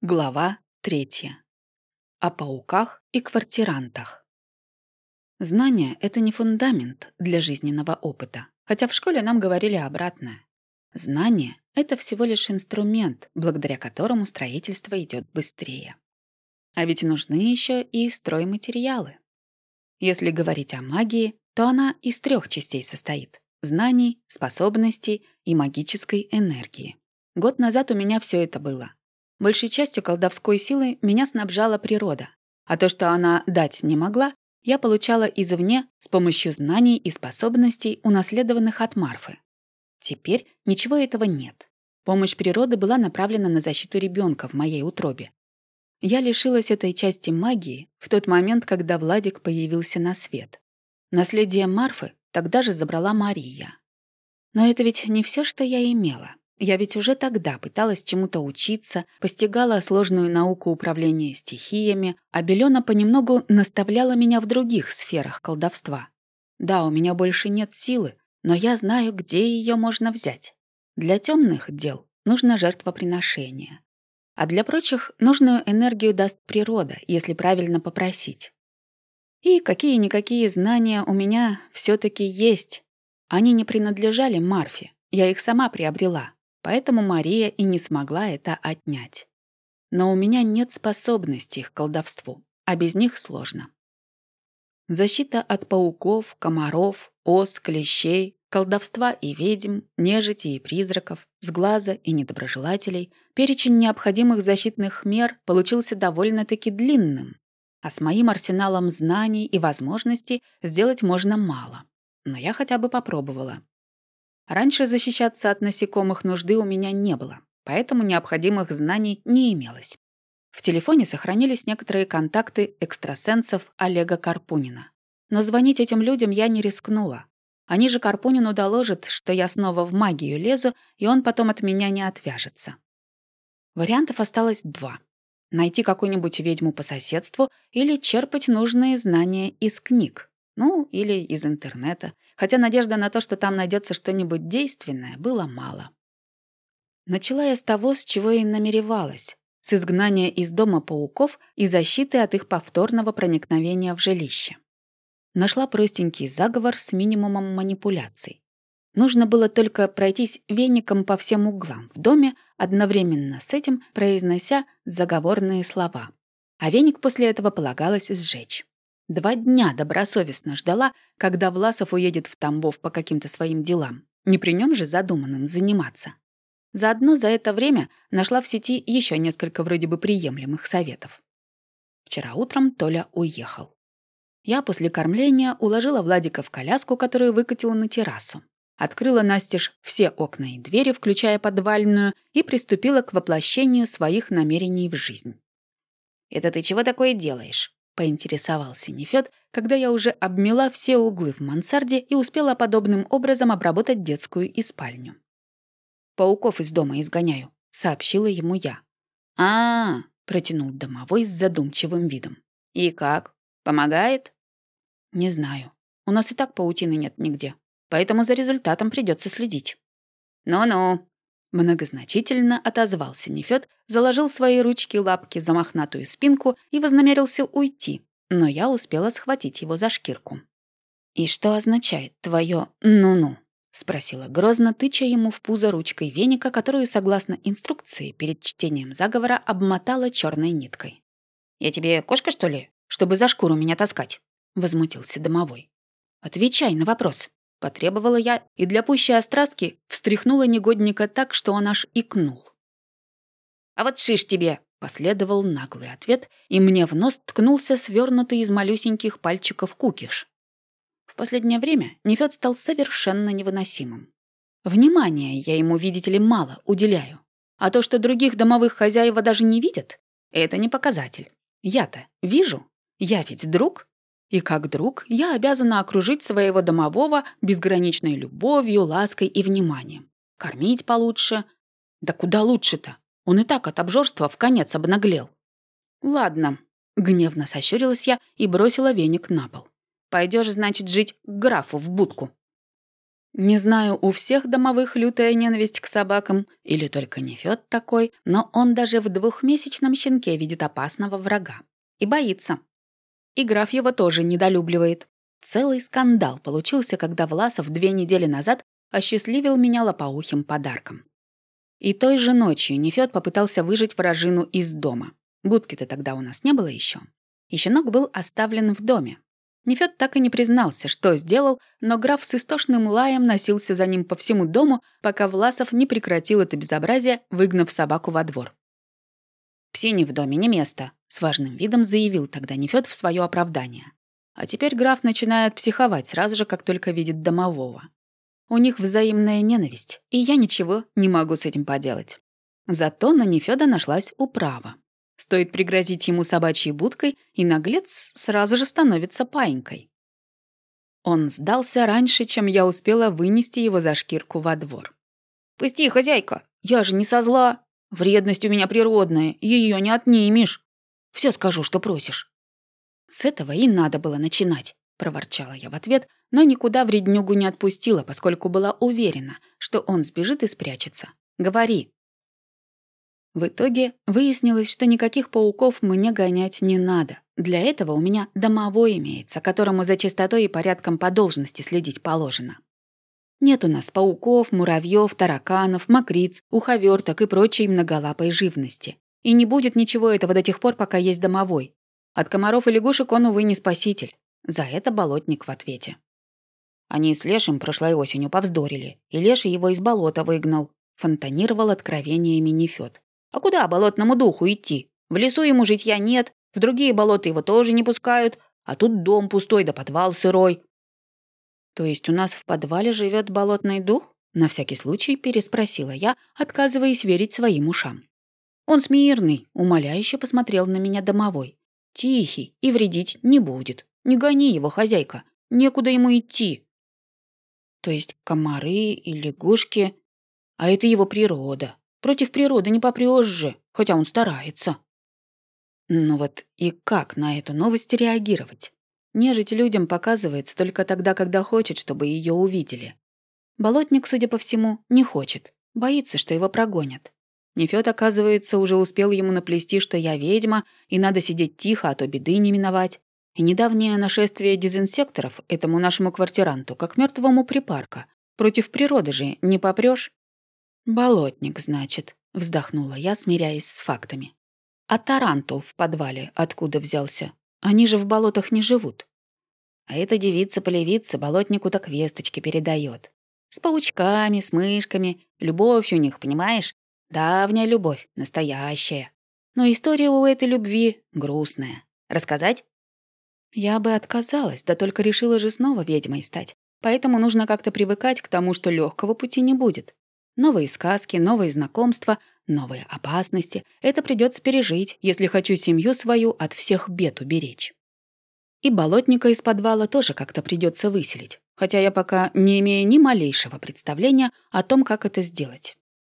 Глава третья. О пауках и квартирантах. Знание — это не фундамент для жизненного опыта, хотя в школе нам говорили обратное. Знание — это всего лишь инструмент, благодаря которому строительство идет быстрее. А ведь нужны еще и стройматериалы. Если говорить о магии, то она из трех частей состоит — знаний, способностей и магической энергии. Год назад у меня все это было — Большей частью колдовской силы меня снабжала природа, а то, что она дать не могла, я получала извне с помощью знаний и способностей, унаследованных от Марфы. Теперь ничего этого нет. Помощь природы была направлена на защиту ребенка в моей утробе. Я лишилась этой части магии в тот момент, когда Владик появился на свет. Наследие Марфы тогда же забрала Мария. Но это ведь не все, что я имела. Я ведь уже тогда пыталась чему-то учиться, постигала сложную науку управления стихиями, а Белена понемногу наставляла меня в других сферах колдовства. Да, у меня больше нет силы, но я знаю, где ее можно взять. Для темных дел нужно жертвоприношение. А для прочих нужную энергию даст природа, если правильно попросить. И какие-никакие знания у меня все таки есть. Они не принадлежали Марфе, я их сама приобрела поэтому Мария и не смогла это отнять. Но у меня нет способностей к колдовству, а без них сложно. Защита от пауков, комаров, ос, клещей, колдовства и ведьм, нежити и призраков, сглаза и недоброжелателей, перечень необходимых защитных мер получился довольно-таки длинным, а с моим арсеналом знаний и возможностей сделать можно мало. Но я хотя бы попробовала. Раньше защищаться от насекомых нужды у меня не было, поэтому необходимых знаний не имелось. В телефоне сохранились некоторые контакты экстрасенсов Олега Карпунина. Но звонить этим людям я не рискнула. Они же Карпунину доложат, что я снова в магию лезу, и он потом от меня не отвяжется. Вариантов осталось два. Найти какую-нибудь ведьму по соседству или черпать нужные знания из книг. Ну, или из интернета. Хотя надежда на то, что там найдется что-нибудь действенное, было мало. Начала я с того, с чего и намеревалась. С изгнания из дома пауков и защиты от их повторного проникновения в жилище. Нашла простенький заговор с минимумом манипуляций. Нужно было только пройтись веником по всем углам в доме, одновременно с этим произнося заговорные слова. А веник после этого полагалось сжечь. Два дня добросовестно ждала, когда Власов уедет в Тамбов по каким-то своим делам. Не при нем же задуманным заниматься. Заодно за это время нашла в сети еще несколько вроде бы приемлемых советов. Вчера утром Толя уехал. Я после кормления уложила Владика в коляску, которую выкатила на террасу. Открыла настежь все окна и двери, включая подвальную, и приступила к воплощению своих намерений в жизнь. «Это ты чего такое делаешь?» Поинтересовался Нефёд, когда я уже обмела все углы в мансарде и успела подобным образом обработать детскую и спальню. «Пауков из дома изгоняю», — сообщила ему я. а, -а, -а протянул домовой с задумчивым видом. «И как? Помогает?» «Не знаю. У нас и так паутины нет нигде, поэтому за результатом придется следить». «Ну-ну», Многозначительно отозвался Нефёд, заложил свои ручки-лапки за мохнатую спинку и вознамерился уйти, но я успела схватить его за шкирку. «И что означает твое «ну-ну»?» — спросила грозно, тыча ему в пузо ручкой веника, которую, согласно инструкции, перед чтением заговора обмотала черной ниткой. «Я тебе кошка, что ли, чтобы за шкуру меня таскать?» — возмутился домовой. «Отвечай на вопрос», Потребовала я и для пущей острастки встряхнула негодника так, что он аж икнул. «А вот шиш тебе!» — последовал наглый ответ, и мне в нос ткнулся свернутый из малюсеньких пальчиков кукиш. В последнее время Нефёд стал совершенно невыносимым. Внимания я ему, видите ли, мало уделяю. А то, что других домовых хозяева даже не видят, это не показатель. Я-то вижу. Я ведь друг. И как друг я обязана окружить своего домового безграничной любовью, лаской и вниманием. Кормить получше. Да куда лучше-то? Он и так от обжорства в конец обнаглел. Ладно, гневно сощурилась я и бросила веник на пол. Пойдешь, значит, жить к графу в будку. Не знаю, у всех домовых лютая ненависть к собакам или только Нефёд такой, но он даже в двухмесячном щенке видит опасного врага. И боится. И граф его тоже недолюбливает. Целый скандал получился, когда Власов две недели назад осчастливил меня лопоухим подарком. И той же ночью Нефёд попытался выжить вражину из дома. Будки-то тогда у нас не было еще. И щенок был оставлен в доме, Нефёд так и не признался, что сделал, но граф с истошным лаем носился за ним по всему дому, пока Власов не прекратил это безобразие, выгнав собаку во двор. «Псине в доме не место», — с важным видом заявил тогда Нефёд в свое оправдание. А теперь граф начинает психовать сразу же, как только видит домового. У них взаимная ненависть, и я ничего не могу с этим поделать. Зато на Нефёда нашлась управа. Стоит пригрозить ему собачьей будкой, и наглец сразу же становится паинькой. Он сдался раньше, чем я успела вынести его за шкирку во двор. «Пусти, хозяйка! Я же не со зла! Вредность у меня природная, ее не отнимешь! Все скажу, что просишь!» «С этого и надо было начинать», — проворчала я в ответ, но никуда вреднюгу не отпустила, поскольку была уверена, что он сбежит и спрячется. «Говори!» В итоге выяснилось, что никаких пауков мне гонять не надо. Для этого у меня домовой имеется, которому за чистотой и порядком по должности следить положено. Нет у нас пауков, муравьев, тараканов, мокриц, уховерток и прочей многолапой живности. И не будет ничего этого до тех пор, пока есть домовой. От комаров и лягушек он, увы, не спаситель. За это болотник в ответе. Они с Лешим прошлой осенью повздорили, и Леша его из болота выгнал. Фонтанировал откровениями Нефёд. А куда болотному духу идти? В лесу ему житья нет, в другие болота его тоже не пускают, а тут дом пустой да подвал сырой. То есть у нас в подвале живет болотный дух? На всякий случай переспросила я, отказываясь верить своим ушам. Он смирный, умоляюще посмотрел на меня домовой. Тихий и вредить не будет. Не гони его, хозяйка. Некуда ему идти. То есть комары и лягушки, а это его природа. Против природы не попрёшь же, хотя он старается. Ну вот и как на эту новость реагировать? Нежить людям показывается только тогда, когда хочет, чтобы ее увидели. Болотник, судя по всему, не хочет. Боится, что его прогонят. Нефёд, оказывается, уже успел ему наплести, что я ведьма, и надо сидеть тихо, а то беды не миновать. И недавнее нашествие дезинсекторов этому нашему квартиранту, как мертвому припарка. Против природы же не попрёшь. «Болотник, значит», — вздохнула я, смиряясь с фактами. «А тарантул в подвале откуда взялся? Они же в болотах не живут». А эта девица-полевица болотнику так весточки передает. С паучками, с мышками, любовь у них, понимаешь? Давняя любовь, настоящая. Но история у этой любви грустная. Рассказать? Я бы отказалась, да только решила же снова ведьмой стать. Поэтому нужно как-то привыкать к тому, что легкого пути не будет. Новые сказки, новые знакомства, новые опасности. Это придется пережить, если хочу семью свою от всех бед уберечь. И болотника из подвала тоже как-то придется выселить, хотя я пока не имею ни малейшего представления о том, как это сделать.